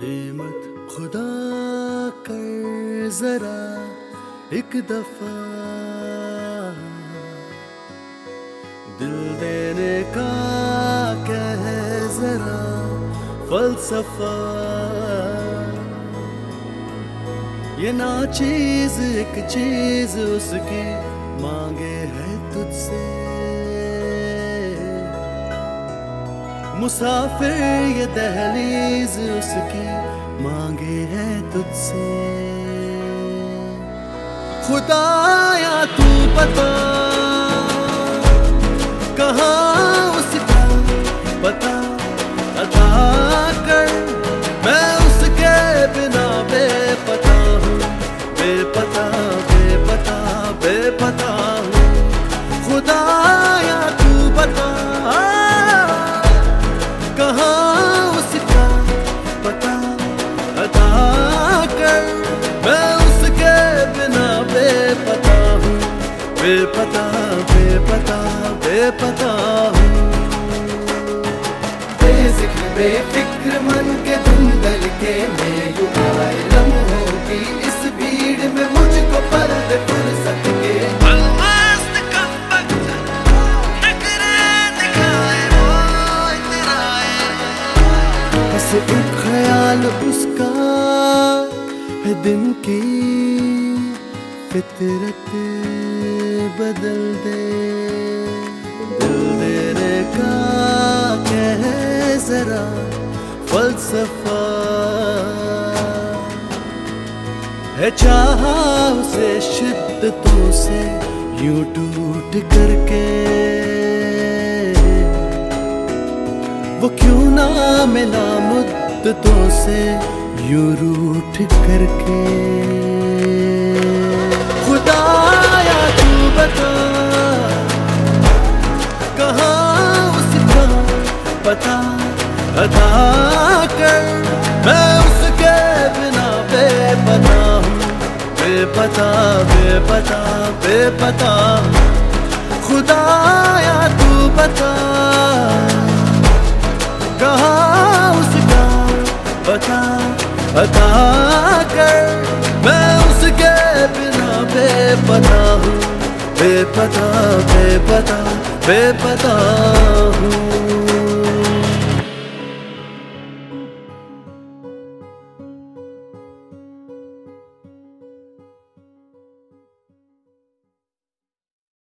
नेमत खुदा कर जरा एक दफ़ा। दिल देने का कह जरा फलसफा। ये ना चीज़ एक चीज़ उसकी मांगे है मुसाफिर ये दहलीज उसकी मांगे है तुझसे। खुदाया तू बता मैं उसके बिना बेपता हूँ। बेपता बेपता बेपता हूँ। बेजिक्र बेफिक्र मन के धुंधल के मैं यूँ आए लम्हों की इस भीड़ में मुझको पर्दे फुर्सत के। बस एक ख्याल उसका है दिन की फितरत बदल दे। दिल देने का कह जरा फलसफा है, चाहा उसे शिद्दतों से यूँ टूट करके। वो क्यों ना मिला मुद्दतों से यूँ रूठ करके। खुदाया तू बता, कहा उसका पता अदा कर? मैं उसके बिना बेपता हूँ, बेपता बेपता बेपता खुदाया तू बता अदा कर मैं उसके बिना बेपता हूँ बेपता बेपता बेपता हूँ।